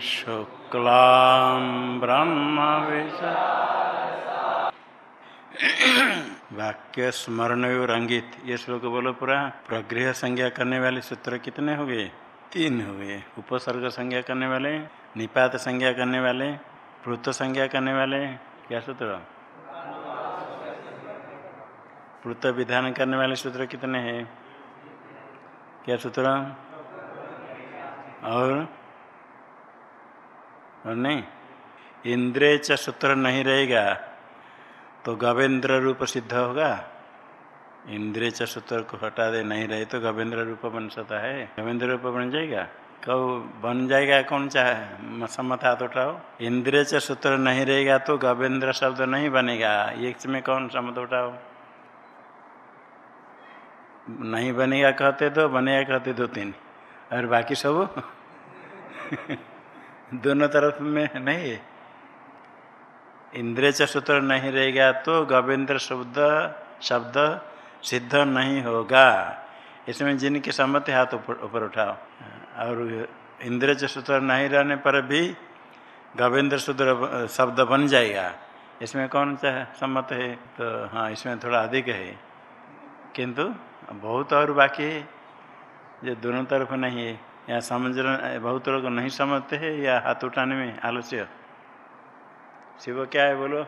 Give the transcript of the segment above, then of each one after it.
शुक्लां ब्रह्म वाक्य स्मरण और अंगित ये श्लोक बोलो पूरा। प्रगृह संज्ञा करने वाले सूत्र कितने हो गए तीन हो गए उपसर्ग संज्ञा करने वाले, निपात संज्ञा करने वाले प्लुत संज्ञा करने वाले, क्या सूत्र? प्लुत विधान करने वाले सूत्र कितने हैं? क्या सूत्र? और और नहीं? इंद्रिय च सूत्र नहीं रहेगा तो गवेंद्र रूप सिद्ध होगा। इंद्रिय च सूत्र को हटा दे, नहीं रहे तो गवेंद्र रूप बन सकता है। गवेंद्र रूप बन जाएगा? कब बन जाएगा? कौन चाहे सम्मत हाथ उठाओ। इंद्रिय च सूत्र नहीं रहेगा तो गवेंद्र शब्द नहीं बनेगा। एक में कौन सम्मत उठाओ? नहीं बनेगा कहते तो बनेगा कहते दो तीन। और बाकी सब? दोनों तरफ़ में नहीं? है इंद्रिय सूत्र नहीं रहेगा तो गवेंद्र शब्द शब्द सिद्ध नहीं होगा। इसमें जिनके सम्मति हाथ ऊपर उठाओ। और इंद्रिय सूत्र नहीं रहने पर भी गवेंद्र सूत्र शब्द बन जाएगा। इसमें कौन सा सम्मत है? तो हाँ इसमें थोड़ा अधिक है। किंतु बहुत और बाकी है, जो दोनों तरफ़ नहीं है। या समझ बहुत लोग नहीं समझते हैं, या हाथ उठाने में आलस्य। शिव क्या है बोलो?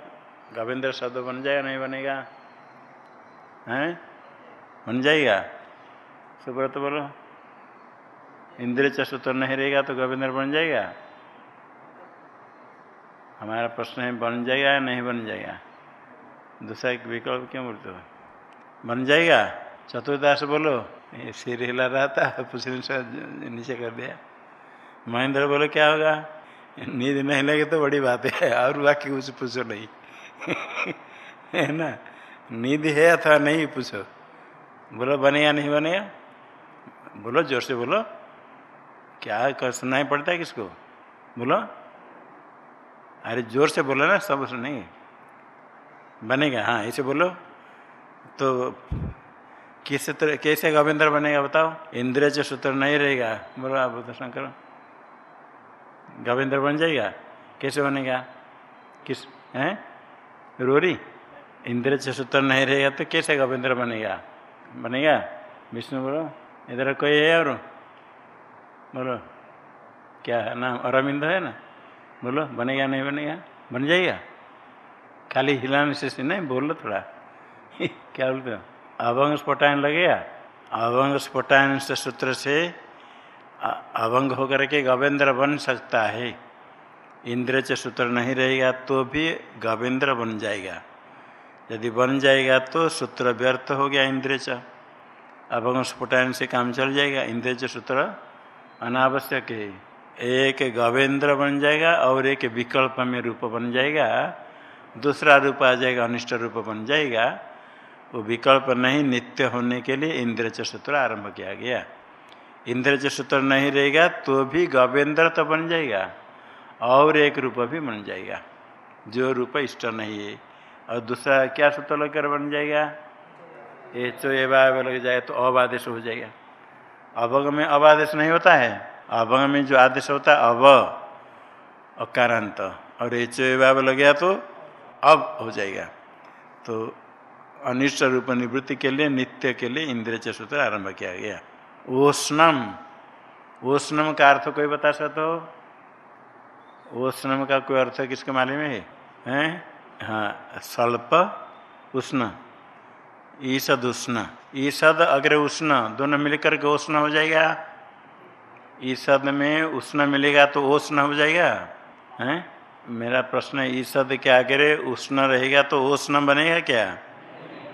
गोविंद्र शब्द बन जाएगा, नहीं बनेगा? हैं? बन जाएगा? सुब्रत बोलो। इंद्र चसूत्र नहीं रहेगा तो गोविंद्र बन जाएगा? हमारा प्रश्न है, बन जाएगा या नहीं बन जाएगा? दूसरा एक विकल्प क्यों बोलते हो? बन जाएगा? चतुर्दास बोलो। सिर हिला रहा था पूछने से नीचे कर दिया। महेंद्र बोलो, क्या होगा? नींद नहीं लगे तो बड़ी बात है, और बाकी कुछ पूछो नहीं। है ना? नींद है अथवा नहीं, पूछो। बोलो बनेगा नहीं बनेगा बोलो, ज़ोर से बोलो। क्या कर सुनाई पड़ता है किसको? बोलो। अरे, ज़ोर से बोलो ना, सब नहीं। बनेगा हाँ ऐसे बोलो। तो किस तरह, कैसे गोविंद्र बनेगा बताओ? इंद्रिय जो सूत्र नहीं रहेगा। बोलो आप शंकर करो। गोविंद्र बन जाएगा? कैसे बनेगा? किस, हैं? रोरी? इंद्र सूत्र नहीं रहेगा तो कैसे गोविंद्र बनेगा? बनेगा? विष्णु बोलो, इधर कोई है और? बोलो, क्या है नाम? अरविंद है ना? बोलो, बनेगा नहीं बनेगा? बन जाएगा? खाली हिलाने से नहीं, बोलो थोड़ा। क्या बोलते हो? अभंग स्फोटायन लगेगा अभंग स्फोटायन से सूत्र से अभंग होकर के गवेंद्र बन सकता है। इंद्र च सूत्र नहीं रहेगा तो भी गवेंद्र बन जाएगा। यदि बन जाएगा तो सूत्र व्यर्थ हो गया इंद्र च। अभंग स्फुटायन से काम चल जाएगा। इंद्र च सूत्र अनावश्यक है। एक गवेंद्र बन जाएगा और एक विकल्प में रूप बन जाएगा। दूसरा रूप आ जाएगा, अनिष्ट रूप बन जाएगा। वो विकल्प नहीं, नित्य होने के लिए इंद्र च सूत्र आरंभ किया गया। इंद्र च सूत्र नहीं रहेगा तो भी गवेंद्र तो बन जाएगा, और एक रूप भी बन जाएगा। जो रूप इष्ट नहीं है, और दूसरा क्या सूत्र लगकर बन जाएगा? ये तो ये लग जाएगा तो अबादेश हो जाएगा। अभंग में अबादेश नहीं होता है। अभंग में जो आदेश होता है अब अकारांत, और एच लग गया तो अब हो जाएगा। तो अनिष्ट रूप निवृत्ति के लिए, नित्य के लिए इंद्रिय सूत्र आरंभ किया गया। ओष्णम ओष्णम का अर्थ कोई बता सकते हो? ओष्णम का कोई अर्थ किसके माले में है? हैं? हाँ स्वल्प उष्ण ईसद उष्ण। ईसद अग्र उष्ण, दोनों मिलकर के उष्ण हो जाएगा। ईसद में उष्ण मिलेगा तो उष्ण हो जाएगा। हैं? मेरा प्रश्न ईसद के आगे उष्ण रहेगा तो उष्ण बनेगा क्या?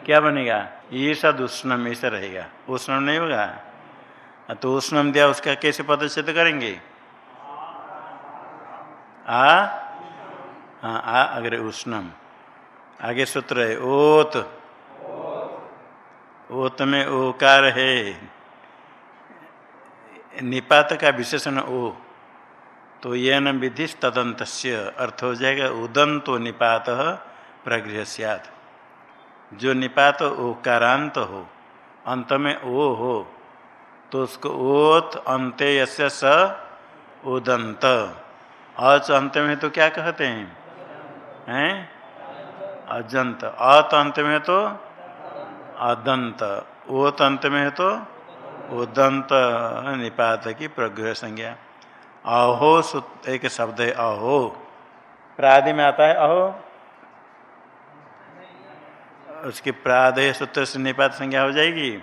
क्या बनेगा? ईसद उष्णम ऐसा रहेगा। उष्णम नहीं होगा? तो उष्णम दिया उसका कैसे पदच्छेद करेंगे? आ? हाँ आ अग्रे उष्णम। आगे सूत्र है, ओत। ओत में ओकार है। निपात का विशेषण ओ। तो ये न विधि तदंत अर्थ हो जाएगा उदंतो निपात प्रगृह सियात जो निपात ओकारांत हो, अंत में ओ हो तो उसको ओत अंत्य स उदंत। अच अंत में तो क्या कहते हैं? हैं? अजंत। अत अंत में तो अदंत। ओत अंत में है तो उदंत, निपात की प्रग्रह संज्ञा। अहो एक शब्द है अहो। प्रादि में आता है अहो। उसकी प्रादय सूत्र से निपात संज्ञा हो जाएगी।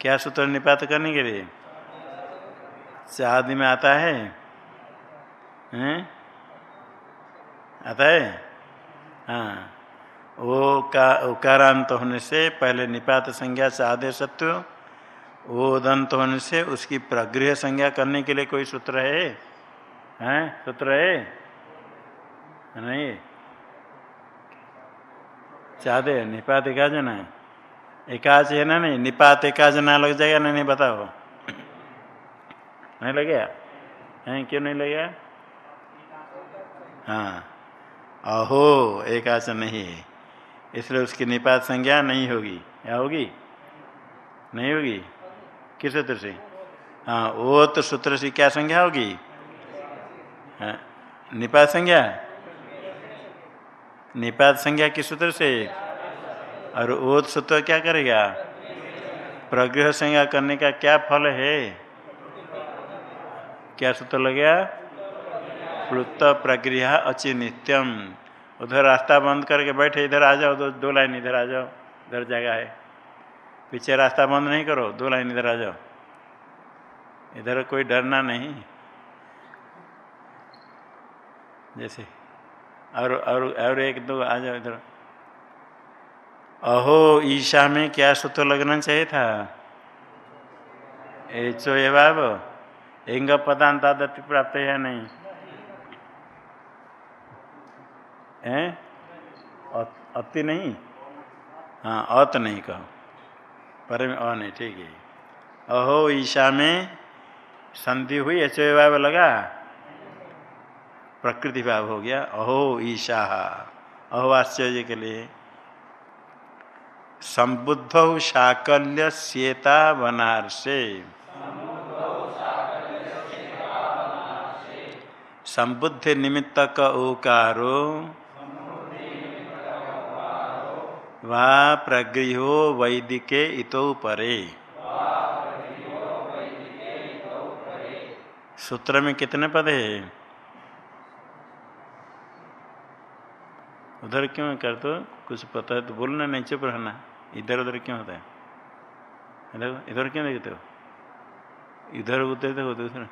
क्या सूत्र निपात करने के लिए? आदि में आता है। हैं? आता है? हाँ। वो का, उकारांत होने से पहले निपात संज्ञा से आदे सत्व, वो दंत होने से उसकी प्रगृह संज्ञा करने के लिए कोई सूत्र है? हैं? सूत्र है? नहीं? चाहते निपात एकाज ना एकाच है ना नहीं, निपात एकाज ना लग जाएगा ना नहीं, बताओ। नहीं लगेगा? है क्यों नहीं लगेगा? हाँ। अहो एकाच नहीं है। इसलिए उसकी निपात संज्ञा नहीं होगी। क्या होगी? नहीं होगी? किस सूत्र से? हाँ वो तो सूत्र से क्या संज्ञा होगी? हाँ निपात संज्ञा? निपात संज्ञा किस सूत्र से। और ओत सूत्र क्या करेगा? प्रग्रह संज्ञा करने का क्या फल है? क्या सूत्र लग गया प्लुत अचि नित्यम। उधर रास्ता बंद करके बैठे इधर आ जाओ दो, दो लाइन इधर आ जाओ इधर जगह है। पीछे रास्ता बंद नहीं करो दो लाइन इधर आ जाओ। इधर कोई डरना नहीं। जैसे और और और एक दो आ जाओ इधर। अहो, ईशा में क्या सूत्र लगना चाहिए था? एचो ये बाब एंग पदांतादति प्राप्त है या नहीं? है? अति नहीं? हाँ अत नहीं कहो। पर नहीं, ठीक है। अहो, ईशा में संधि हुई ऐसे भाव लगा? प्रकृति भाव हो गया, अहो ईशा अहो आश्चर्य के लिए। संबुद्ध शाकल्य श्वेता बनारसे संबुद्ध निमित्तक ओकारो। वा प्रगृहो वैदिके इतो परे। सूत्र में कितने पद है? उधर क्यों कर तो कुछ पता है तो बोलना नहीं चुप रहना इधर उधर क्यों होता है? इधर इधर क्यों देखते हो? इधर उधर देखो दूसरा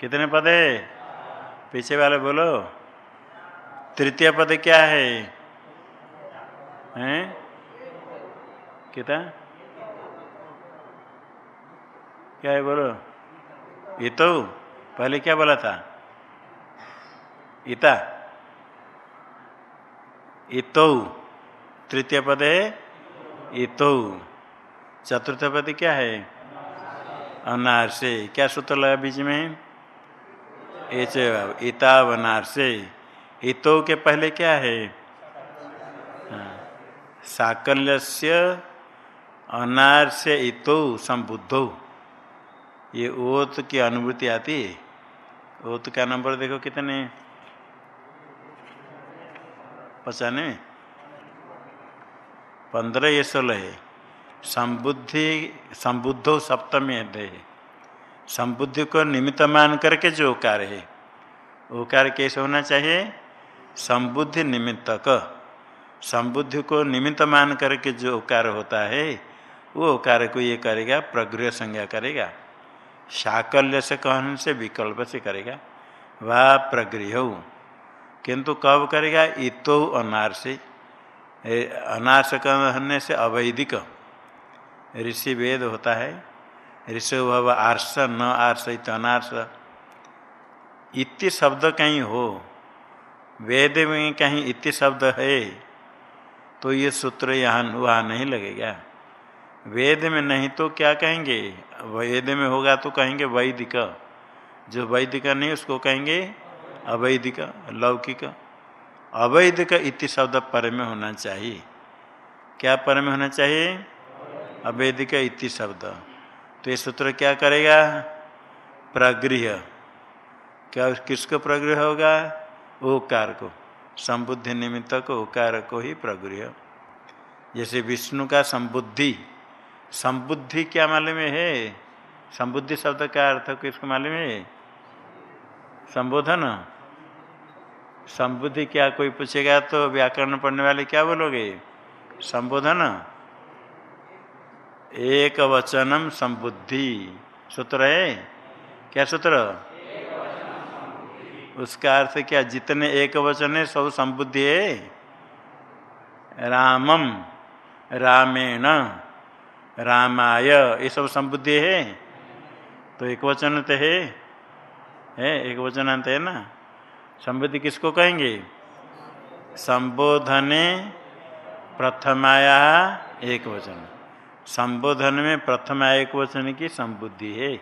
कितने पद है? पीछे वाले बोलो। तृतीय पद क्या है? हैं? कितना? क्या है बोलो? ये तो पहले क्या बोला था? इता। इतो। तृतीय पद है इतो। चतुर्थ पद क्या है? अनार से क्या सूत्र लगा बीच में? एच इता अनार से इतो के पहले क्या है? हाँ। साकल्य अनार से इतो संबुद्धो। ये ओत की अनुभूति आती है। ओत का नंबर देखो कितने? पचाने पंद्रह ये सोलह है। संबुद्धि, संबुद्धो सप्तमी है। संबुद्धि को निमित्त मान करके जो ओकार है, ओकार कैसे होना चाहिए? संबुद्धि निमित्तक संबुद्धि को निमित्त मान करके जो ओकार होता है, वो ओकार को ये करेगा प्रगृह संज्ञा करेगा। साकल्य से कहने से विकल्प से करेगा। वह प्रगृह किंतु कब करेगा? इतो अनार से अनार से कहने से अवैधिक ऋषि वेद होता है। ऋषि भव आर्स न आर्स इत अनार्स इति शब्द कहीं हो, वेद में कहीं इति शब्द है तो ये सूत्र यहाँ वहाँ नहीं लगेगा। वेद में नहीं तो क्या कहेंगे? वेद में होगा तो कहेंगे वैदिक। जो वैदिक नहीं, उसको कहेंगे अवैधिक, लौकिक। अवैधिक इति शब्द पर में होना चाहिए। क्या पर में होना चाहिए? अवैधिक इति शब्द। तो ये सूत्र क्या करेगा? प्रगृह। क्या किसको प्रगृह होगा? ओकार को। संबुद्धि निमित्त को, ओकार को ही प्रगृह। जैसे विष्णु का संबुद्धि। संबुद्धि क्या मालूम है? संबुद्धि शब्द का अर्थ किसको मालूम है? संबोधन। संबुद्धि क्या कोई पूछेगा तो व्याकरण पढ़ने वाले क्या बोलोगे? संबोधन। एक वचनम संबुद्धि। सूत्र है? क्या सूत्र? उसका अर्थ क्या? जितने एक वचन है, सब संबुद्धि है। रामम, रामेण, रामाय, ये सब संबुद्धि है। तो एक वचन तो है। एक वचन अंत है ना? संबुद्धि किसको कहेंगे? संबोधने प्रथमाया एक वचन। संबोधन में प्रथमा एक वचन की संबुद्धि है।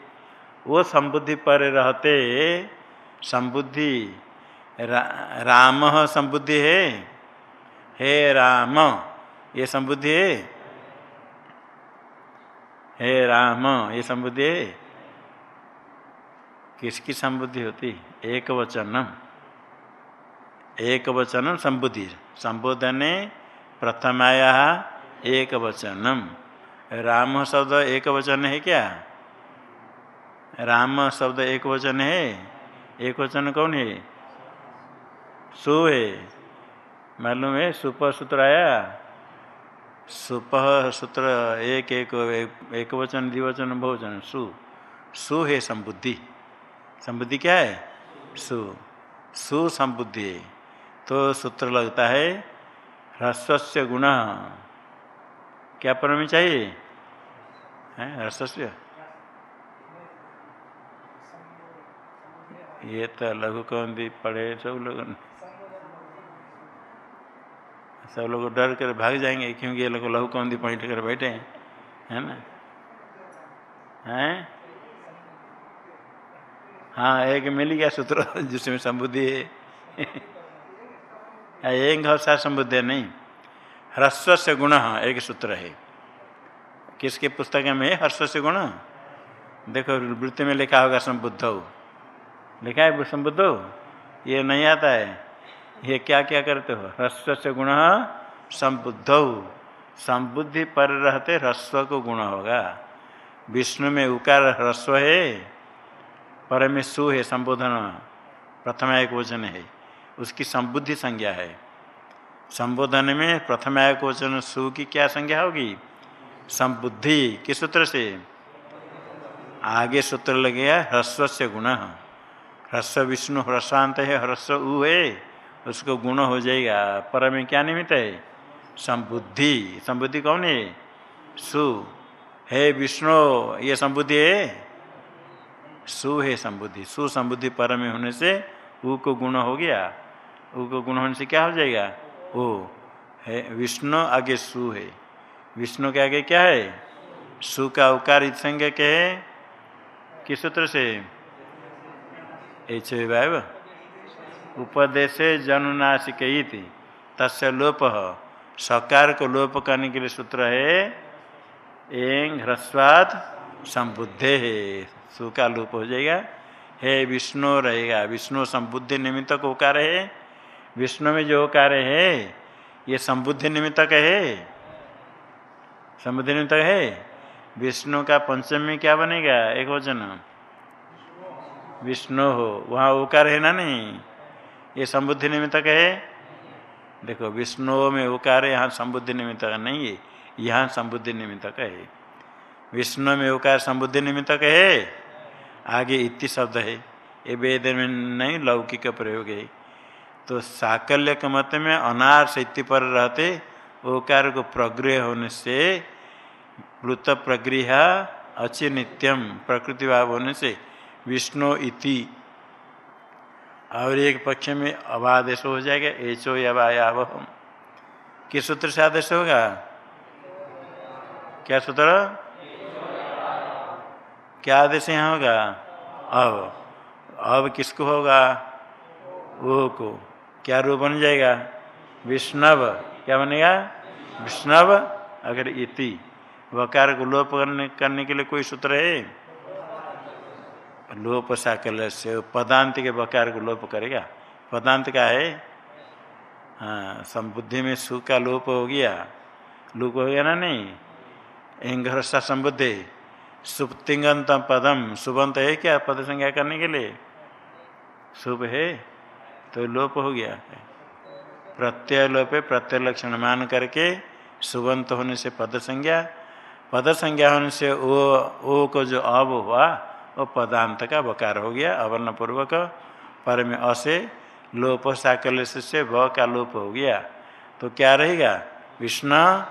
वो संबुद्धि पर रहते संबुद्धि रा, राम संबुद्धि है। हे राम ये संबुद्धि है? हे राम ये संबुद्धि है? किसकी संबुद्धि होती? एक वचनम। एक वचन संबुद्धि। संबोधने प्रथमाया एक वचनम राम शब्द एक वचन है क्या? राम शब्द एक वचन है? एक वचन कौन है? सु है। मालूम है? सुप सूत्र आया? सुप सूत्र एक एक एक वचन द्विवचन, बहुवचन। सु। सु है संबुद्धि। संबुद्धि क्या है? सु। सु संबुद्धि। तो सूत्र लगता है ह्रस्व से गुण। क्या पर में चाहिए ह्रस्व ये तो लघु कौन भी पढ़े, सब लोग सब लोग डर कर भाग जाएँगे, क्योंकि ये लोग लघु कौन पॉइंट कर बैठे हैं, है ना? हैं? हाँ एक मिल गया सूत्र, जिसमें संबुद्धि है। एक घसा संबुद्धि नहीं। ह्रस्व से गुण, एक सूत्र है। किसके पुस्तक में है? हर्ष से गुण? देखो, वृत्ति में लिखा होगा संबुद्ध। लिखा है संबुद्ध? ये नहीं आता है। ये क्या क्या करते हो? ह्रस्व से गुण, संबुद्ध। संबुद्धि पर रहते ह्रस्व को गुण होगा। विष्णु में उकार ह्रस्व है। पर है संबोधन। प्रथम एक वचन है। उसकी संबुद्धि संज्ञा है। संबोधन में प्रथम एक वचन सु की क्या संज्ञा होगी? संबुद्धि, किस सूत्र से? आगे सूत्र लगेगा ह्रस्व से गुण। ह्रस्व विष्णु, ह्रस्वांत है, ह्रस्व उ है, उसको गुण हो जाएगा। पर में क्या निमित्त है? संबुद्धि। संबुद्धि कौन है? सु। हे विष्णु, ये संबुद्धि है? सु है संबुद्धि। सु संबुद्धि पर में होने से उ को गुण हो गया। को गुण होने से क्या हो जाएगा? ओ, है, विष्णु आगे सु है। विष्णु के आगे क्या है? सु का उकार संज्ञा के है? किस सूत्र से? एच वायव उपदेश जनुनाशिक तस्य लोप। सकार को लोप करने के लिए सूत्र है एंग ह्रस्वाद संबुद्धे है। सु का लोप हो जाएगा। हे विष्णु रहेगा। विष्णु संबुद्धि निमित्त को उकार है। विष्णु में जो कार्य है, ये संबुद्धि निमित्तक है। संबुद्धि निमित्तक है। विष्णु का पंचमी क्या बनेगा? एक वचन। विष्णु हो, वहाँ उकार है ना नहीं? ये संबुद्धि निमित्तक है। देखो, विष्णु में उकार यहाँ संबुद्धि निमित्तक नहीं है। यहाँ संबुद्धि निमित्तक है। विष्णु में उकार संबुद्धि निमित्तक है। आगे इति शब्द है। ये वेद में नहीं, लौकिक प्रयोग है। तो साकल्य के मत में अनार इति पर रहते ओकार को प्रगृह होने से प्लुत प्रगृह अच्छी नित्यम, प्रकृति भाव होने से, विष्णु इति। और एक पक्ष में अबादेश हो जाएगा, एचो यवायाव किस सूत्र से आदेश होगा? क्या सूत्र? क्या आदेश यहाँ होगा? अब अब किसको होगा? वो को। क्या रूप बन जाएगा? विष्णव। क्या बनेगा? विष्णव अगर इति। वकार को लोप करने करने के लिए कोई सूत्र है? लोप साकल्य से पदांत के वकार को लोप करेगा। पदांत का है? हाँ संबुद्धि में सु का लोप हो गया। लोप हो गया ना नहीं? एंगर सा संबुद्धि। सुप्तिंगंत पदम। सुबंत है क्या पद संज्ञा करने के लिए? शुभ है। तो लोप हो गया है। प्रत्यय लोपे प्रत्यय लक्षण मान करके सुबंत होने से पद संज्ञा पद संज्ञा होने से ओ ओ को जो अब हुआ, वो पदांत का बकार हो गया अवर्ण पूर्वक पर में असे लोप साकल से व का लोप हो गया। तो क्या रहेगा? विष्णु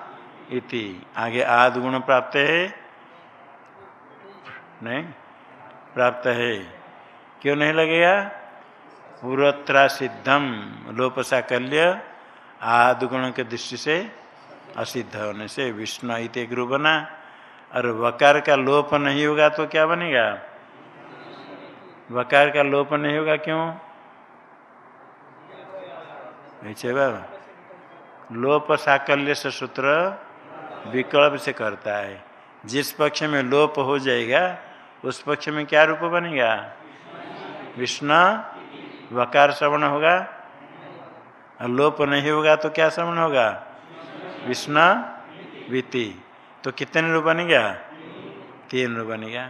इति। आगे आद गुण प्राप्त है। नहीं? प्राप्त है। क्यों नहीं लगेगा? पूर्वत्रा सिद्धम लोप साकल्य आद गुण के दृष्टि से असिद्ध होने से विष्णु इत गुरु बना। और वकार का लोप नहीं होगा तो क्या बनेगा? वकार का लोप नहीं होगा क्यों? ऐसे बाबा। लोप साकल्य से सूत्र विकल्प से करता है। जिस पक्ष में लोप हो जाएगा, उस पक्ष में क्या रूप बनेगा? विष्णु। वकार श्रवण होगा? लोप नहीं होगा तो क्या श्रवण होगा? विष्णु विति। तो कितने रूप बनेगा तीन रूप बनेगा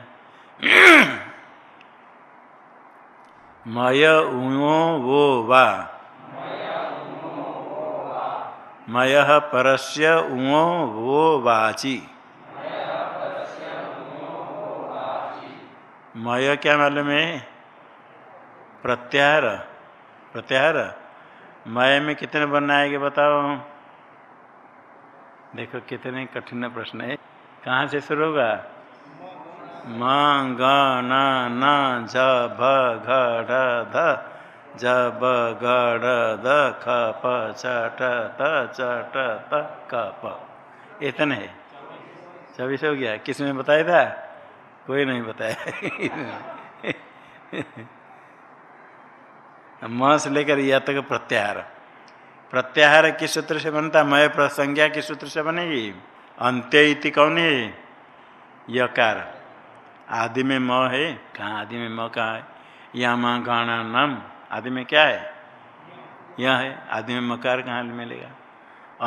मय उो वो वा। मय परस्य उो वो वाची। मय क्या मालूम है? प्रत्याहार प्रत्याहार। मय में कितने बनना आएँगे बताओ। देखो कितने कठिन प्रश्न है। कहाँ से शुरू होगा? म, ग, न न, झ, भ, घ, ढ, ध, ज, ब, ग ढ ध, ख, प छ ठ त, च, ट, त, क, प। इतने है। चौबीस हो गया। किसने बताया था? कोई नहीं बताया। म से लेकर या तक प्रत्याहार। प्रत्याहार किस सूत्र से बनता? मय प्रसंज्ञा किस सूत्र से बनेगी? अंत्य कौन है? यकार। आदि में म है। कहाँ आदि में म कहाँ है? या माँ, गाणा, नम। आदि में क्या है? यह है। आदि में मकार कहाँ मिलेगा?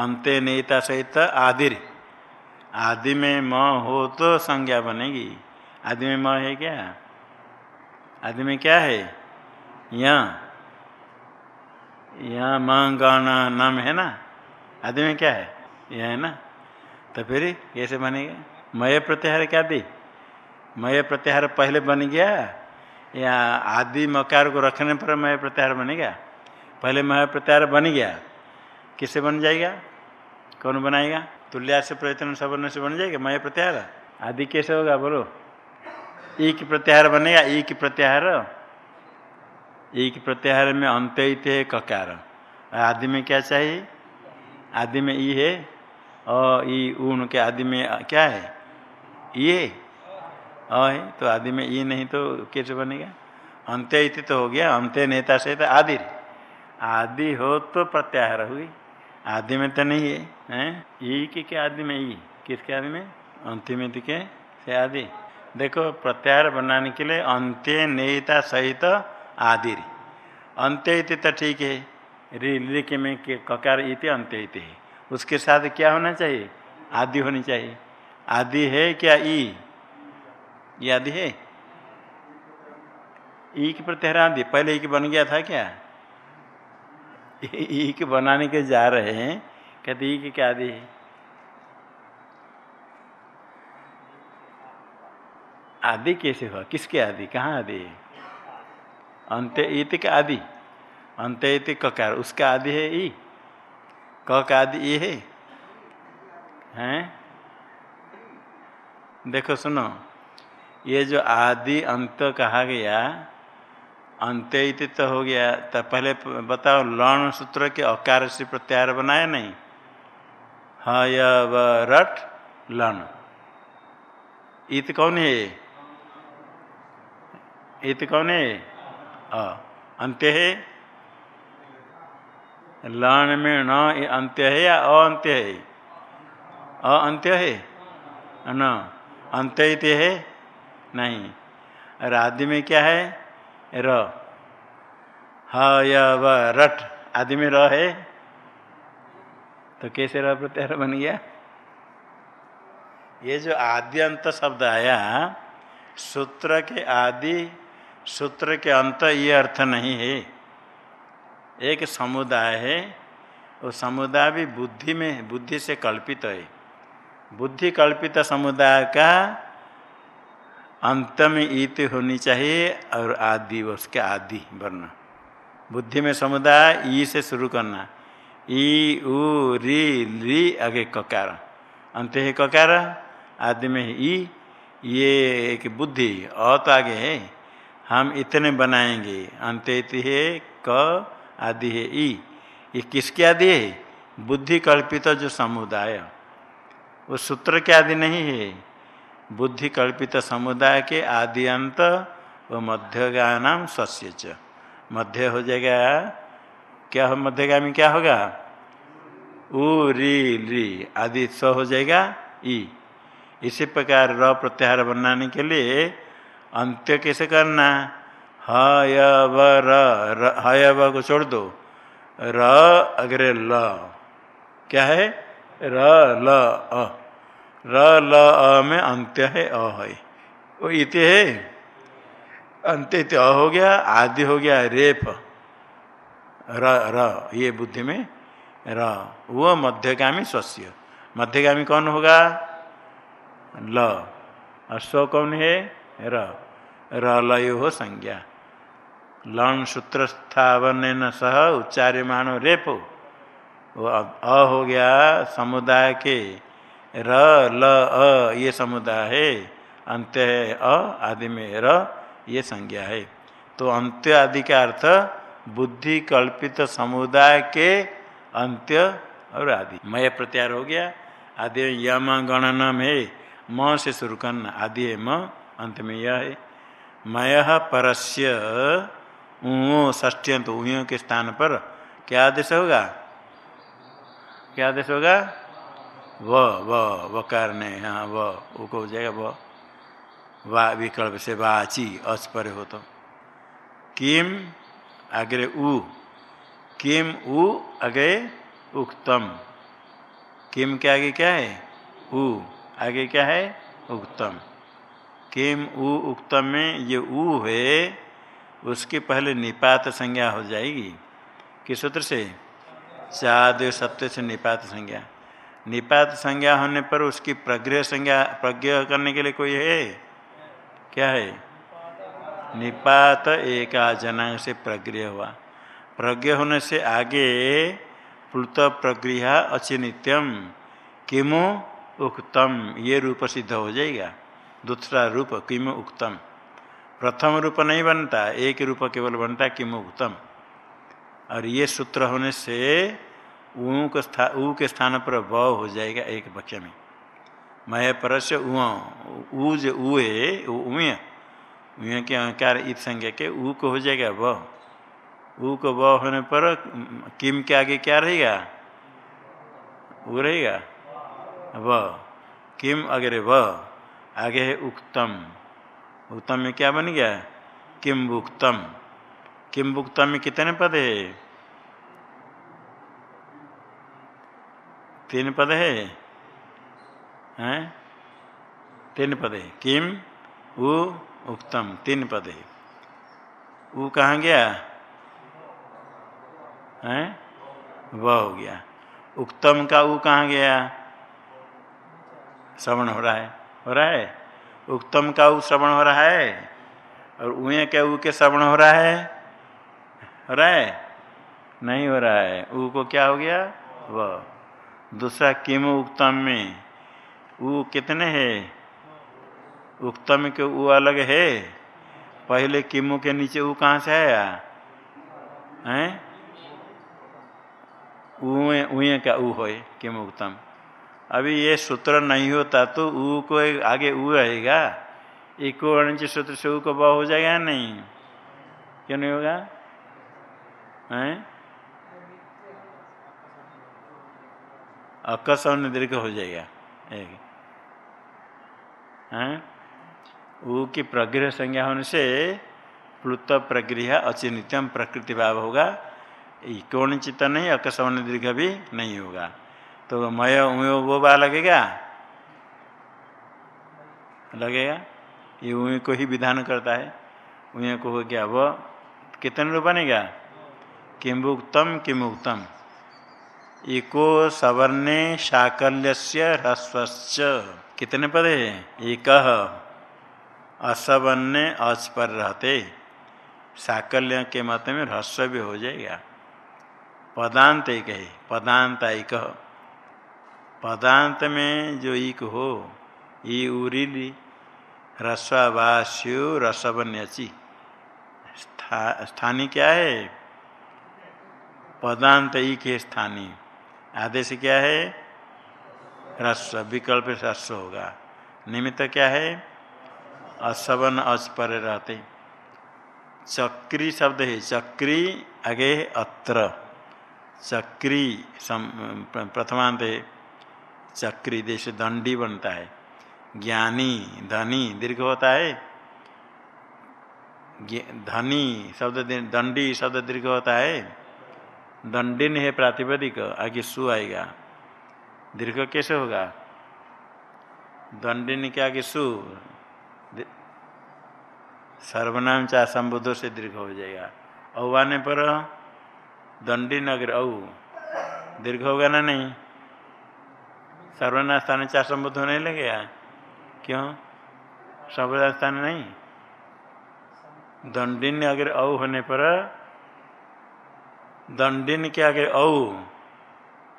अंत्य, नेता सहित आदिर। आदि में म हो तो संज्ञा बनेगी। आदि में म है क्या? आदि में क्या है? यहाँ। यहाँ माँ नाम है ना? आदि में क्या है? यह है ना? तो फिर कैसे बनेगा? मय प्रत्याहार क्या दी? मय प्रत्याहार पहले बन गया, या आदि मकार को रखने पर मय प्रत्याहार बनेगा पहले मय प्रत्याहार बन गया, किससे बन जाएगा? कौन बनाएगा? तुल्या से प्रयत्न सवर्ण से बन जाएगा, मय प्रत्याहार? आदि कैसे होगा बोलो? ई की प्रत्याहार बनेगा, ई की प्रत्याहार। ई की प्रत्याहार में अंत है ककार आदि में क्या चाहिए? आदि में ई है और ई ऊन के आदि में क्या है? ये अ है तो आदि में ई नहीं तो कैसे बनेगा? इति तो हो गया। अंत्य नेता से तो आदि आदि हो तो प्रत्याहार हुई। आदि में तो नहीं है, हैं? ई की क्या आदि में ई? किसके आदि में? अंतिम के से आदि। देखो, प्रत्याहार बनाने के लिए अंत्य नेता सहित आदि अंत्य तो ठीक है। रिलिक में ककार इति अंत्य है। उसके साथ क्या होना चाहिए? आदि होनी चाहिए। आदि है क्या? ई। ये आदि है? ई की प्रत्याहार आदि पहले ई बन गया था क्या? ई के बनाने के जा रहे हैं। कहते ई की क्या आदि है? आदि कैसे हुआ? किसके आदि? कहाँ आदि है? अंत्य इति का आदि अंत्य इति ककार उसका आदि है ई क का आदि ये है हैं देखो सुनो ये जो आदि अंत कहा गया अंत्य इति तो हो गया तो पहले बताओ लण सूत्र के अकार से प्रत्याहार बनाया नहीं ह रट लण इत कौन है इत कौन है अ अंत्य है? लण में न अंत्य है या अंत्य है? अंत्य है? न अंत्य है? नहीं। और आदि में क्या है? र। रट, आदि में र है? तो कैसे र प्रत्यार बन गया? ये जो आदि अंत शब्द आया, सूत्र के आदि सूत्र के अंत ये अर्थ नहीं है। एक समुदाय है, वो समुदाय भी बुद्धि में, बुद्धि से कल्पित है। बुद्धि कल्पित समुदाय का अंत में ईत होनी चाहिए और आदि, उसके आदि वर्ण। बुद्धि में समुदाय ई से शुरू करना। ई, उ, री री, आगे ककार। अंत है ककार, आदि में ई ये एक बुद्धि अ तो आगे है। हम इतने बनाएँगे। अंत है क आदि है ई ये किसके आदि है? बुद्धि कल्पित जो समुदाय। वो सूत्र के आदि नहीं है। बुद्धि कल्पित समुदाय के आदि अंत वो मध्यगानाम सस्य च। मध्य हो जाएगा। क्या हो? मध्यगामी क्या होगा? उ, री री आदि स हो जाएगा। ई इसी प्रकार र प्रत्याहार बनाने के लिए अंत्य कैसे करना ह? य व र ह व को छोड़ दो। र, अग्रे ल, क्या है? र, ल, अ। र, ल, अ में अंत्य है, अ है। वो इति है। अंत्य अ हो गया, आदि हो गया, रेप। र र, ये बुद्धि में र। वो मध्यगामी स्वस्य। मध्यगामी कौन होगा? ल। स्व कौन है? र र हो संज्ञा। लण सूत्र स्थावन सह उच्चार्यमाण रेपो। वो अ हो गया समुदाय के र, ल, अ, ये समुदाय है। अंत्य है अ, आदि में र, ये संज्ञा है। तो अंत्य आदि का अर्थ बुद्धि कल्पित समुदाय के अंत्य और आदि। मय प्रत्यार हो गया। आदि यम गणनम है, म से शुरू करना। आदि है म। अंत में यह है मय परस्य ऊ ष्टियंत ऊयों के स्थान पर क्या आदेश होगा? क्या आदेश होगा? व व वकार ने हाँ व वो को हो जाएगा, व। वा विकल्प से वाची अच पर हो तो। किम अग्रे उ? किम उ आगे उक्तम? किम के आगे क्या है? उ। आगे क्या है? उक्तम। किम उ उक्तम में ये उ है, उसके पहले निपात संज्ञा हो जाएगी। किस सूत्र से? चाद सत्य से निपात संज्ञा। निपात संज्ञा होने पर उसकी प्रग्रह संज्ञा, प्रज्ञ करने के लिए कोई है? क्या है? निपात एका जनांग से प्रग्रह हुआ। प्रज्ञ होने से आगे प्लुत प्रक्रिया अचिनित्यम। किमु उक्तम, ये रूप सिद्ध हो जाएगा। दूसरा रूप किम उक्तम। प्रथम रूप नहीं बनता, एक रूप केवल बनता किम उक्तम। और ये सूत्र होने से ऊ के स्थान ऊ के स्थान पर व हो जाएगा एक पक्ष में। मय परस्य ऊ जो ऊ है ऊय के अहंकार इत संज्ञा के ऊ को हो जाएगा व। ऊ को व होने पर किम के आगे क्या रहेगा? वो रहेगा। व। किम अगर व। आगे है उक्तम। उत्तम में क्या बन गया? किम भुक्तम किम भुक्तम में कितने पद है? तीन पद है? हैं? तीन पद है। किम? उ? उक्तम। तीन पद है। उ कहाँ गया? हैं? वह हो गया। उक्तम का उ कहाँ गया? श्रवण हो रहा है। हो रहा है? उक्तम का उ श्रवण हो रहा है और उए के ऊ के श्रवण हो रहा है? हो रहा है? नहीं हो रहा है। ऊ को क्या हो गया? वह दूसरा, किम उक्तम में? ऊ कितने है? उक्तम के ऊ अलग है। पहले किमु के नीचे ऊ कहाँ से आया? हैं? उए का उ हो किम उक्तम अभी ये सूत्र नहीं होता तो ऊ को आगे ऊ रहेगा इको अणिच सूत्र से ऊ को ब हो जाएगा नहीं? क्यों नहीं होगा? हैं? अकस दीर्घ हो जाएगा। एक। हैं? ऊ की प्रगृह संज्ञा होने से प्लुत प्रगृह अचिनित्यम प्रकृति भाव होगा। कौन चित्त नहीं अकस्मण दीर्घ भी नहीं होगा। तो मय वो बा लगेगा लगेगा? ये उँ को ही विधान करता है। उँ को हो गया। वो कितने रूप बनेगा किमुक्तम किमुक्तम। इको सवर्णे साकल्य ह्रस्व कितने पद है? एक। असवर्णे अच पर रहते साकल्य के मत में ह्रस्व भी हो जाएगा। पदांत एक है। पदांत एक। पदांत में जो एक हो ये उरीली रसवास्यु रसवन्यची। स्था, स्थानी क्या है? पदांत एक है स्थानीय आदेश क्या है? रस्व विकल्प रस्व होगा। निमित्त क्या है? असवन अच पर रहते। चक्री शब्द है चक्री आगे अत्र। चक्री प्रथमांत है। चक्री देश दंडी बनता है। ज्ञानी, धनी, दीर्घ होता है। धनी शब्द दंडी शब्द दीर्घ होता है। दंडिन है प्रातिपदिक, आगे सु आएगा। दीर्घ कैसे होगा? दंडिन के आगे सु सर्वनाम चाह संबुद्धों से दीर्घ हो जाएगा। औ आने पर दंडिन अगर औ, दीर्घ होगा ना नहीं? सर्वनाम स्थान चार संबुद्ध होने लगेगा क्यों? सर्वनाम स्थान नहीं। दंडिन अगर औ होने पर दंडिन के आगे औ,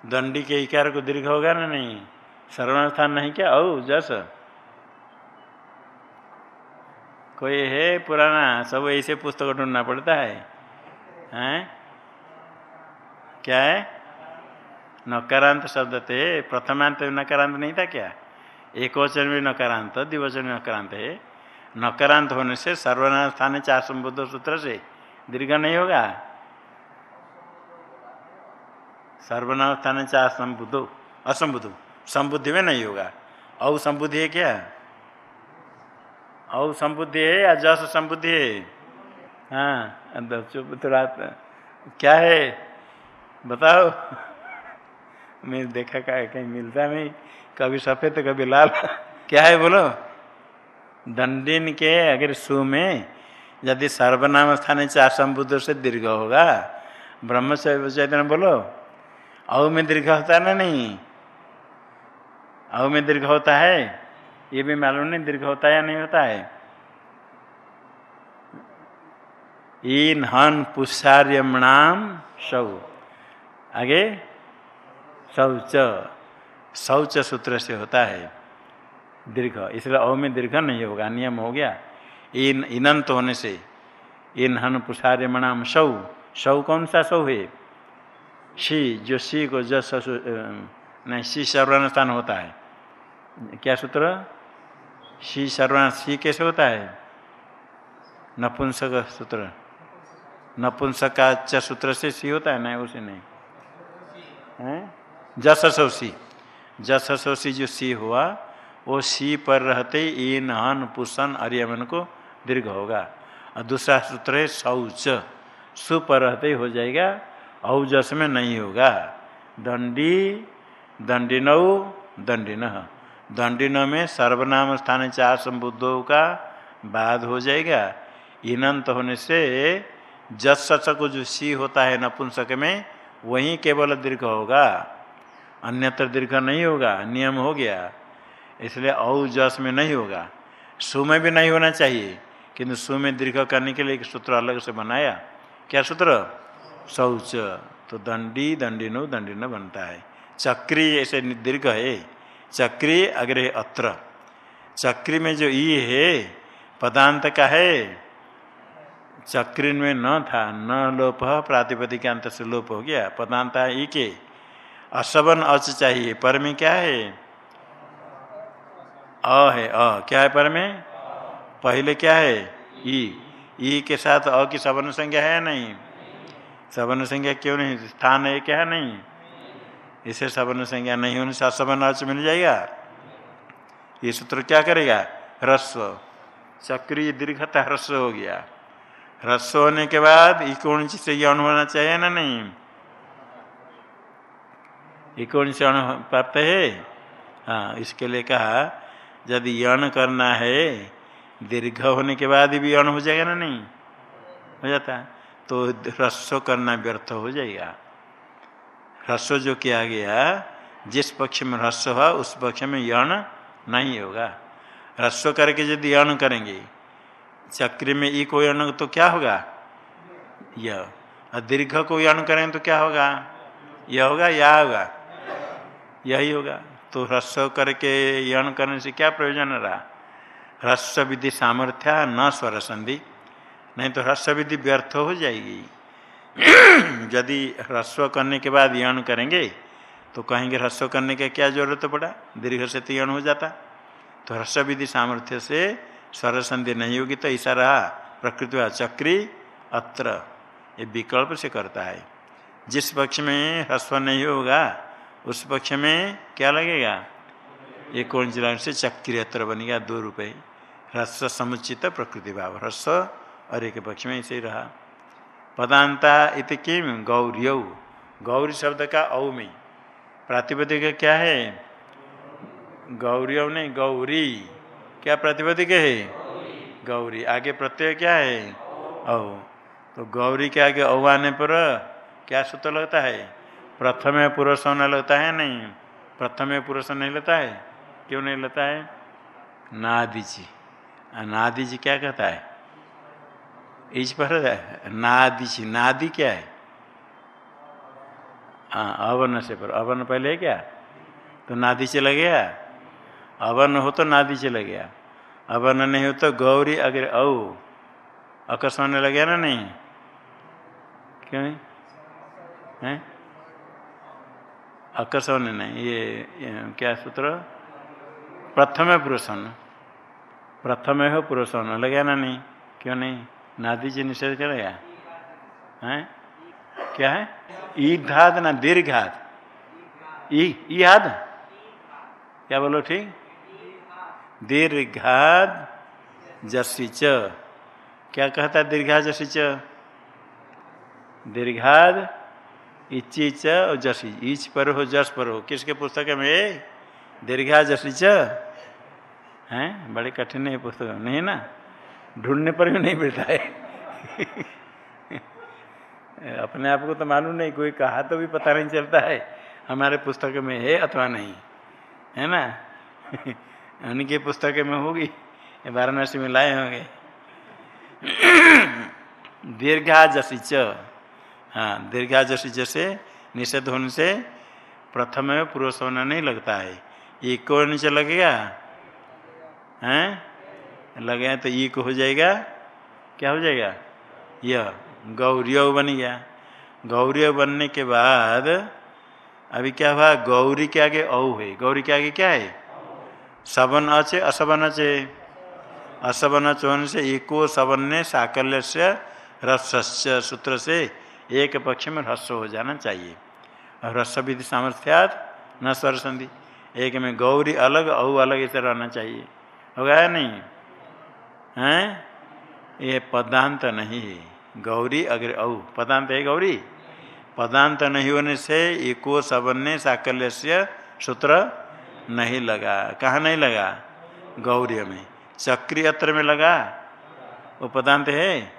दंडी के इकार को दीर्घ होगा ना नहीं? सर्वनाम स्थान नहीं क्या? औ, जस। कोई है पुराना? सब ऐसे पुस्तक ढूंढना पड़ता है। हैं? क्या है? नकारांत शब्द थे प्रथमांत में नकारांत नहीं था क्या? एक वचन में नकारांत, द्विवचन में नकारांत है। नकारांत होने से सर्वनाम स्थान चार संबुद्ध सूत्र से दीर्घ नहीं होगा। सर्वनाम स्थान चार संबुद्धो, असंबुद्धो, संबुद्धि में नहीं होगा। औ संबुद्धि है क्या? औ संबुद्धि है या जस संबुद्धि है? हाँ चुप, थोड़ा, क्या है? बताओ। मैं देखा का कहीं मिलता नहीं। कभी सफ़ेद तो कभी लाल। क्या है बोलो? दंडिन के अगर सु में यदि सर्वनाम स्थान चार संबुद्ध से दीर्घ होगा, ब्रह्म चैतन्य बोलो, औ में दीर्घ होता ना नहीं? औ में दीर्घ होता है? ये भी मालूम नहीं, दीर्घ होता है या नहीं होता है। इन हन पुष्यार्यमणाम सौ आगे। शौच। शौच सूत्र से होता है। दीर्घ। इसलिए अव में दीर्घ नहीं होगा, नियम हो गया। इन, इनंत होने से। इन हन पुषार्यमणाम शौ। शौ कौन सा सौ है? शी, जो सी को जस नहीं सर्वर्ण स्थान होता है। क्या सूत्र? शी सर्वर्ण सी कैसे होता है? नपुंसक सूत्र। नपुंसक सूत्र से सी होता है, नहीं, उसे नहीं। है? जस सी जस सी जो सी हुआ, वो सी पर रहते इन हन पुषण अरियमन को दीर्घ होगा। और दूसरा सूत्र है शौच। सु पर रहते ही जाएगा औ जस में नहीं होगा। दंडी, दंडिन दंडिन। दंडिन में सर्वनाम स्थान चार संबुद्धों का, बाद हो जाएगा। इनंत होने से जस सच को जो सी होता है नपुंसक में, वहीं केवल दीर्घ होगा। अन्यत्र दीर्घ नहीं होगा, नियम हो गया। इसलिए औ जस में नहीं होगा। सु में भी नहीं होना चाहिए, किंतु सु में दीर्घ करने के लिए एक सूत्र अलग से बनाया। क्या सूत्र? शौच। तो दंडी, दंडिनो दंडिनो बनता है। चक्री ऐसे दीर्घ है। चक्री अग्र अत्र। चक्री में जो ई है, पदांत का है, चक्री में न था, न लोप, प्रातिपदिकांत से लोप हो गया। पदांत ई के। असवन अच चाहिए। पर में क्या है? अ है, अ। क्या है पर में पहले क्या है? ई। ई के साथ अ की सवर्ण संज्ञा है नहीं? सवर्ण संज्ञा क्यों नहीं? स्थान है क्या है? नहीं। इसे सवर्ण संज्ञा नहीं होने से असवन अर्च मिल जाएगा। ये सूत्र क्या करेगा? ह्रस्व। चक्री दीर्घता ह्रस्व हो गया। ह्रस्व होने के बाद इकोण से यौन होना चाहिए ना नहीं? इकोण से अणु प्राप्त है? हाँ इसके लिए कहा, यदि यण करना है, दीर्घ होने के बाद भी यौन हो जाएगा ना नहीं? हो जाता तो ह्रस्व करना व्यर्थ हो जाएगा। ह्रस्व जो किया गया, जिस पक्ष में ह्रस्व हुआ, उस पक्ष में यण नहीं होगा। ह्रस्व करके यदि यण करेंगे, चक्र में ई को यौन तो क्या होगा? यह दीर्घ को यण करेंगे तो क्या होगा? यह होगा, या होगा? यही होगा। तो ह्रस्व करके यण करने से क्या प्रयोजन रहा? ह्रस्व विधि सामर्थ्य न स्वर संधि। नहीं तो ह्रस्व विधि व्यर्थ हो जाएगी। यदि ह्रस्व करने के बाद यौन करेंगे तो कहेंगे ह्रस्व करने का क्या ज़रूरत पड़ा? दीर्घ से तो यण हो जाता। तो ह्रस्व विधि सामर्थ्य से स्वर संधि नहीं होगी तो ऐसा रहा। प्रकृति व चक्री अत्र। ये विकल्प से करता है। जिस पक्ष में ह्रस्व नहीं होगा उस पक्ष में क्या लगेगा? ये कौन जिला से चक्री अत्र बनेगा दो रुपये। ह्रस्व समुचित प्रकृति भाव। ह्रस्व और एक पक्ष में ऐसे ही रहा। पदांता इत किम? गौरी गौरी शब्द का औ में प्रातिपदिक क्या है? गौरी नहीं, गौरी। क्या प्रातिपदिक है? गौरी। आगे प्रत्यय क्या है? औ। तो गौरी के आगे औ आने पर क्या सूत्र लगता है? प्रथम पुरुष होने लगता है नहीं? प्रथम पुरुष नहीं लेता है? क्यों नहीं लेता है? नादिजी नादिजी क्या कहता है? इस पर नादिजी नादि क्या है? हाँ अवन से पर। अवन पहले है क्या? तो नादि चला गया। अवन हो तो नादि चला गया। अवन नहीं हो तो गौरी अगर औ। अकस होने लगे ना नहीं? क्यों? है? होने नहीं ये, क्या सूत्र? प्रथम पुरुषन। प्रथम हो पुरुषन लगे ना नहीं? क्यों नहीं? नादी जी निषेध करेगा हैं। क्या है? ईघात ना दीर्घात ईहाद क्या बोलो ठीक? दीर्घात जसी च क्या कहता है दीर्घा जसी च दीर्घाद इच्ची च और जसी ईच पर हो, जस पर हो। किसके पुस्तक में? दीर्घा जसी च? हैं? बड़े कठिन है पुस्तक। नहीं ना? ढूँढने पर भी नहीं मिलता है। अपने आप को तो मालूम नहीं, कोई कहा तो भी पता नहीं चलता है। हमारे पुस्तक में है अथवा नहीं। है ना? उनकी पुस्तक में होगी। वाराणसी में लाए होंगे। दीर्घा जसी च। हाँ दीर्घा जसी जैसे निषेध होने से प्रथम में पुरुष होना नहीं लगता है। ये को नीचे लगेगा, हैं? लगे तो ई को हो जाएगा, क्या हो जाएगा? यह गौरी बन गया। गौरी बनने के बाद अभी क्या हुआ? गौरी के आगे औ है। गौरी के आगे क्या है? सबन अचे असबन अचे असबन अच होने से एको सबन ने साकल्य से रस्य सूत्र से एक पक्ष में ह्रस्व हो जाना चाहिए। ह्रस्व विधि सामर्थ्यात न स्वर संधि एक में गौरी अलग औ अलग इसे रहना चाहिए। होगा या नहीं? हैं? ये पदांत नहीं है। गौरी, अगर औ पदांत है गौरी? पदांत नहीं होने से एको सबन्य साकल्य से सूत्र नहीं लगा। कहाँ नहीं लगा? गौरी में। चक्री चक्रियत्र में लगा। वो पदांत है?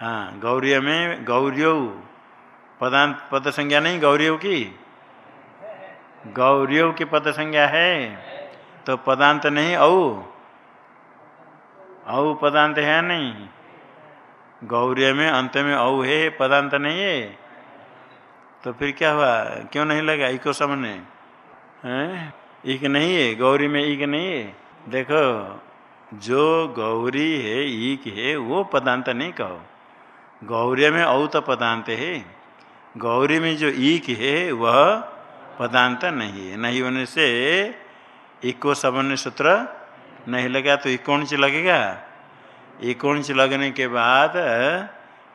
हाँ गौरी में गौरियो, पदांत पद संज्ञा नहीं, गौरियों की? गौरियों की पद संज्ञा है तो पदांत नहीं, औ। औ पदांत है नहीं? गौरी में, अंत में औ है, पदांत नहीं है? तो फिर क्या हुआ? क्यों नहीं लगा? इको सामने। ईक नहीं है, गौरी में ईक नहीं है। देखो, जो गौरी है ईक है, वो पदांत नहीं कहो। गौरी में औ तो पदांत है। गौरी में जो ईक है, वह पदांत नहीं है। नहीं होने से इको सबन्य सूत्र नहीं लगा तो इकोणच लगेगा। इकोणच लगने के बाद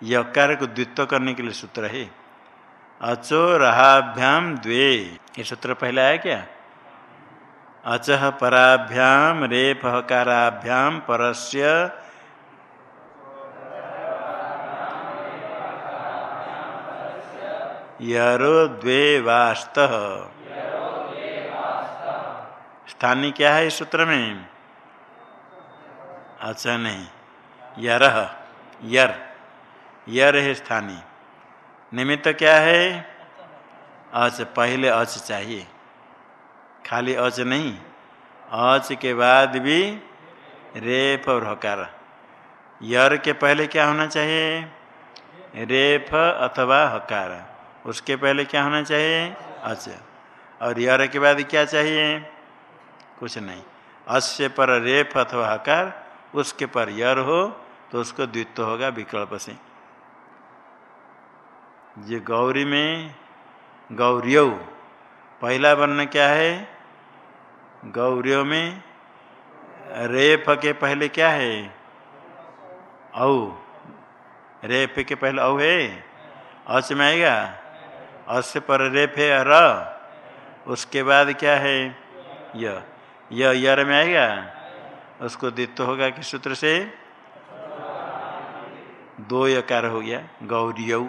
यकार को द्वित्व करने के लिए सूत्र है। अचो रहाभ्याम द्वे। ये सूत्र पहले आया क्या? अचह पराभ्याम रेप हकाराभ्याम परस्य यरो द्वे वास्त स्थानीय क्या है इस सूत्र में? अच्छा नहीं। यर यर। यर है स्थानीय। निमित्त क्या है? अच, पहले अच चाहिए। खाली अच नहीं। अच के बाद भी रेफ और हकार। यर के पहले क्या होना चाहिए? रेफ अथवा हकार। उसके पहले क्या होना चाहिए? अच और यर के बाद क्या चाहिए? कुछ नहीं। अस्य पर रेफ अथवा हकार, उसके पर यर हो तो उसको द्वित्व होगा विकल्प से। ये गौरी में गौरियो। पहला वर्ण क्या है? गौरियों में रेफ के पहले क्या है? औ। रेफ के पहले औ है। अच में आएगा? अस्य पर रेफ है र उसके बाद क्या है? य। य, यर में आएगा? उसको द्वित्व होगा किस सूत्र से? दो यकार हो गया गौरियऊ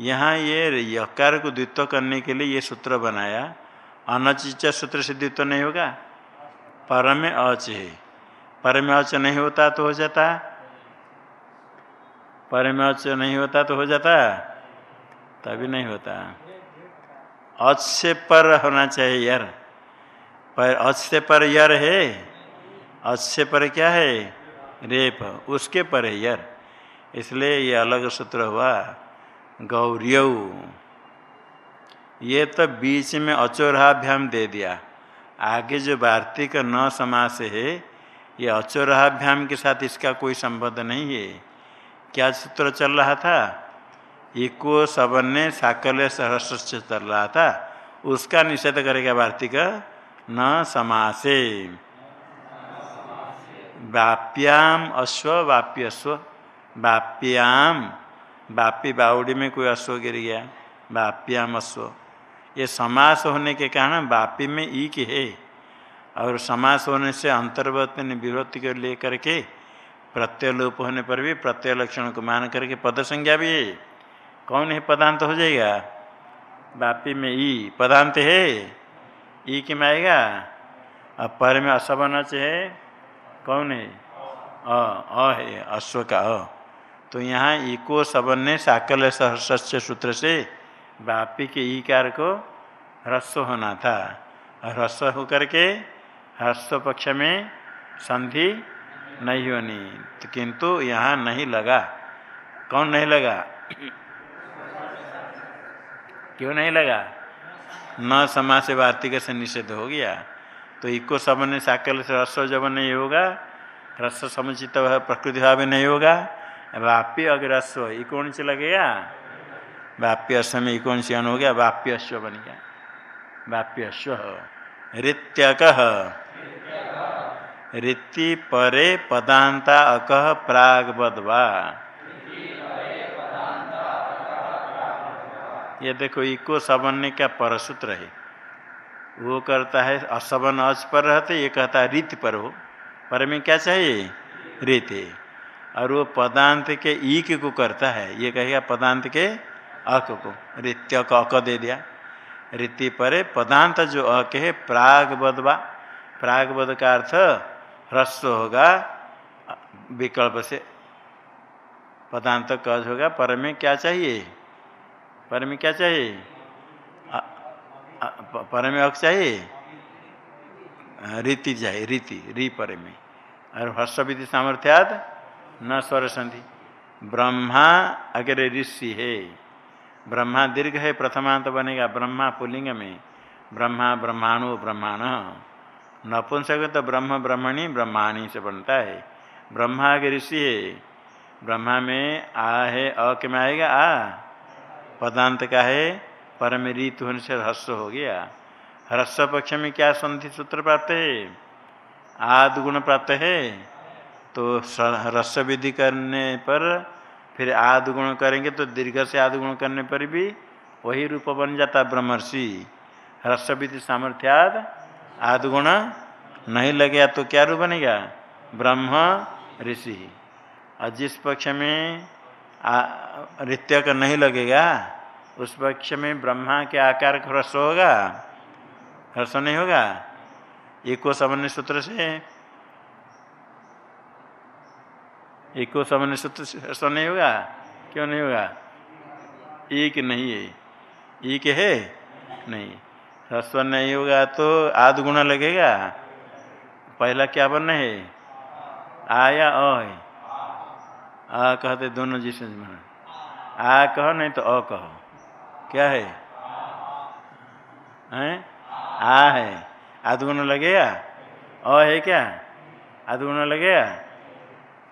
यहाँ ये यकार को द्वित्व करने के लिए ये सूत्र बनाया। अनचिच सूत्र से द्वित्व नहीं होगा। पर में अच है। पर में अच नहीं होता तो हो जाता। पर में अच नहीं होता तो हो जाता। तभी नहीं होता। अच से पर होना चाहिए यार। पर अच से पर यर है, अच से पर क्या है? रेप, उसके पर है यर। इसलिए ये अलग सूत्र हुआ, गौरिय। ये तो बीच में अचोराभ्याम दे दिया। आगे जो वार्तिक न समास है, ये अचोराभ्याम के साथ इसका कोई संबंध नहीं है। क्या सूत्र चल रहा था? इको सबन्य साकल्य सहर्ष से चल रहा था उसका निषेध करेगा वार्तिक, न समासे। वाप्याम अश्व वाप्यस्व वाप्याम बापी बाउडी में कोई अश्व गिर गया। वाप्याम अश्व। ये समास होने के कारण बापी में ईक है। और समास होने से अंतर्वत विभक्ति को लेकर के प्रत्यय लोप होने पर भी प्रत्यय लक्षण को मान करके पद संज्ञा भी है। कौन है पदांत हो जाएगा? बापी में ई। पदांत है? ई के में आएगा? अब पर में असबनच है। कौन है? अ अ है। अश्व का अ। तो यहाँ इको सबन ने साकल सहस्य सूत्र से बापी के ईकार को ह्रस्व होना था। ह्रस्व होकर के ह्रस्व पक्ष में संधि नहीं होनी। तो किंतु यहाँ नहीं लगा। कौन नहीं लगा? क्यों नहीं लगा? न समाज से वार्तिक से निषेध हो गया। तो इको सबन साकल से ह्रस्व जब नहीं होगा ह्रस्व समुचित प्रकृति भाव नहीं होगा। वाप्य अगर ये कौन से लगेगा वाप्य अश्व में कौन से अन हो गया वाप्य अश्व बन गया। वाप्य अश्व ऋत्यक ऋति परे पदांता अकह प्राग बदवा ये देखो, इको सबन का परसूत्र है वो करता है असबन अच पर रहते, ये कहता है, रीत पर हो। पर में क्या चाहिए? रीत। है और वो पदांत के ईक को करता है, ये कहेगा, पदांत के अक को, रित्य का अक दे दिया। रीति परे पदांत जो अक है प्राग बदवा प्राग बद का अर्थ, ह्रस्व होगा, विकल्प से। पदांत कज होगा, पर में क्या चाहिए? पर में क्या चाहिए? पर में अक चाहिए? रीति चाहिए, रीति, री पर में। और हर्ष विधि सामर्थ्याद न स्वर संधि ब्रह्मा अगर ऋषि है। ब्रह्मा दीर्घ है, प्रथमांत तो बनेगा। ब्रह्मा पुलिंग में। ब्रह्मा ब्रह्माणु ब्रह्माण। नपुंसक तो ब्रह्म ब्रह्मणी ब्रह्माणी से बनता है। ब्रह्मा के ऋषि है। ब्रह्मा में आ है, अ के में आएगा? आ। पदांत का है, परम रीत होने से ह्रस्व हो गया। ह्रस्व पक्ष में क्या संधि सूत्र प्राप्त है? आद गुण प्राप्त है। तो रस विधि करने पर फिर आदि गुण करेंगे तो दीर्घ से आदि गुण करने पर भी वही रूप बन जाता ब्रह्मर्षि। रस विधि सामर्थ्याद आदगुण नहीं लगेगा तो क्या रूप बनेगा? ब्रह्म ऋषि। और जिस पक्ष में रित्य का नहीं लगेगा। उस पक्ष में ब्रह्मा के आकार का ह्रस्व होगा। हर्ष नहीं होगा? एको सामान्य सूत्र से? एको सामान्य सूत्र से हर्ष नहीं होगा? क्यों नहीं होगा? एक नहीं है। एक है? नहीं। ह्रस्व नहीं होगा तो आध गुना लगेगा। पहला क्या बनना है? आया अ आ कहते दोनों जिस आ कहो, नहीं तो अ कहो। क्या है? हैं? आ है। आध गुना लगेगा अ है क्या? आध गुना लगेगा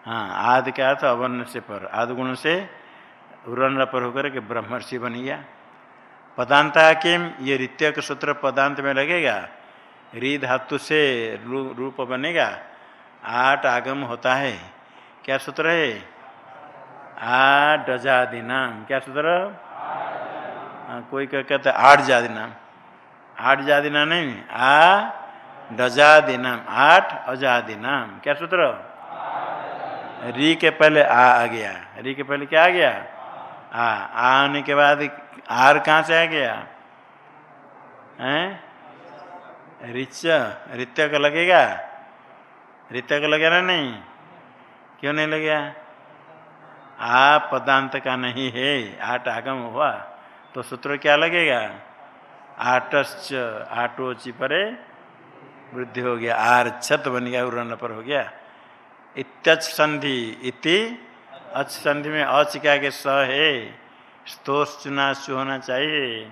हाँ आध क्या था? अवर्ण से पर। आध गुण से उरण पर होकर के ब्रह्मर्षि बन गया पदांता किम? ये रित्य के सूत्र पदांत में लगेगा। री धातु से रूप बनेगा। आठ आगम होता है। क्या सूत्र है? आ डजादि नाम क्या सूत्र? हाँ कोई क्या कहता है? आठ जाति नाम आठ जाति नाम नहीं आ डजादि नाम आठ अजादि नाम क्या सूत्र? री के पहले आ आ गया। री के पहले क्या आ गया? आ। आने के बाद आर कहाँ से आ गया? हैं? रिच रित्य का लगेगा? रित्य का लगेगा नहीं? क्यों नहीं लगेगा? आ पदांत का नहीं है, आठ आगम हुआ तो सूत्र क्या लगेगा? आटश्च आटोची परे वृद्धि हो गया, आर छत बन गया उड़न पर हो गया। इत्यच संधि इति अच संधि में अच क्या के स है स्तोष चुना चु होना चाहिए,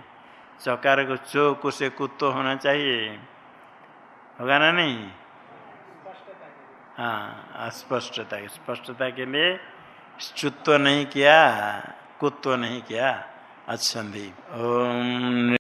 चकार को चो, कुसे कुत्तो होना चाहिए। होगा ना नहीं? हाँ अस्पष्टता स्पष्टता के लिए स्तुत्व नहीं किया कुत्व नहीं किया अच्छी ओम